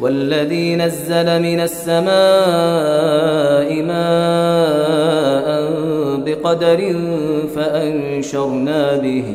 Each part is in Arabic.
والذي نزل من السماء ماء بقدر فأنشرنا به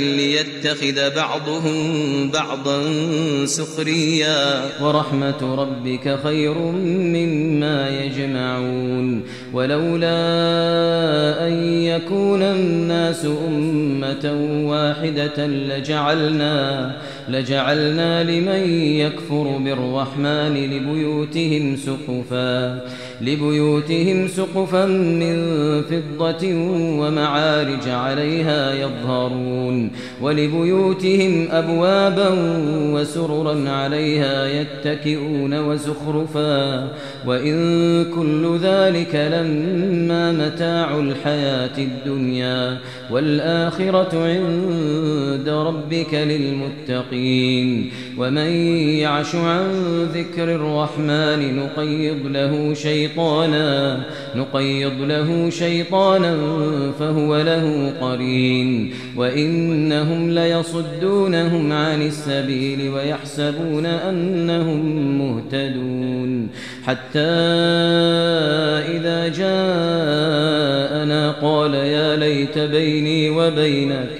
ليتخذ بعضهم بعضا سخريا. ورحمة ربك خير مما يجمعون. ولولا أن يكون الناس أمة واحدة لجعلنا لجعلنا لمن يكفر بالرحمن لبيوتهم سقفا. لبيوتهم سقفا من فضة ومعارج عليها يظهرون ولبيوتهم أبوابا وسررا عليها يتكئون وزخرفا وإن كل ذلك لما متاع الحياة الدنيا والآخرة عند ربك للمتقين ومن يعش عن ذكر الرحمن نقيض له شيطانا نقيض له شيطانا فهو له قرين. وإنهم ليصدونهم عن السبيل ويحسبون أنهم مهتدون. حتى إذا جاءنا قال يا ليت بيني وبينك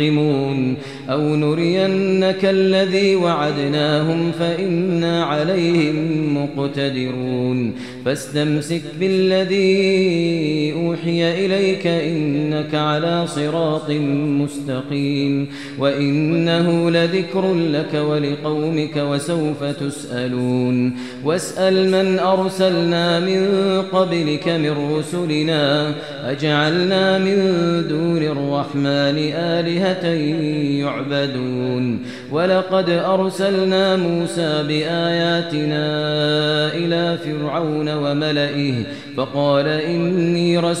منتقمون أو نرينك الذي وعدناهم فإنا عليهم مقتدرون فاستمسك بالذي أوحي إليك إنك على صراط مستقيم وإنه لذكر لك ولقومك وسوف تسألون واسأل من أرسلنا من قبلك من رسلنا أجعلنا من دون الرحمن آلهة يعبدون ولقد أرسلنا موسى بآياتنا إلى فرعون وملئه فقال إني رسول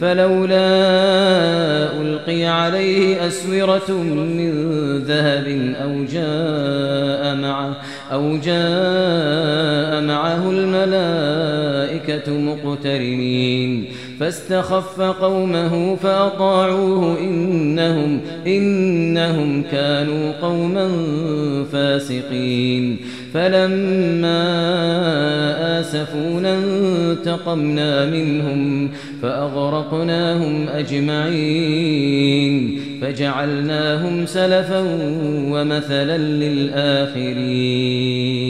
فلولا ألقي عليه أسورة من ذهب أو جاء معه أو جاء معه الملائكة مقترنين. فاستخف قومه فأطاعوه إنهم إنهم كانوا قوما فاسقين. فلما آسفونا انتقمنا منهم فأغرقناهم أجمعين. فجعلناهم سلفا ومثلا للآخرين.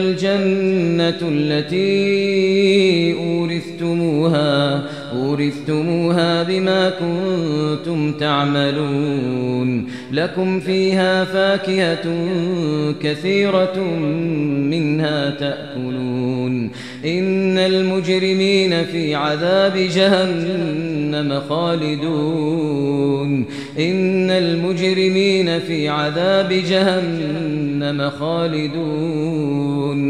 الجنة التي أورثتموها أورثتموها بما كنتم تعملون. لكم فيها فاكهة كثيرة منها تأكلون. إن المجرمين في عذاب جهنم خالدون. إن المجرمين في عذاب جهنم خالدون.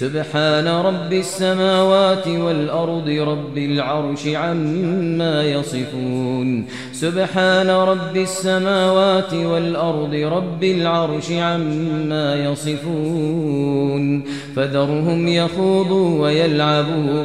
سبحان رب السماوات والأرض رب العرش عما يصفون. سبحان رب السماوات والأرض رب العرش عما يصفون. فذرهم يخوضوا ويلعبوا.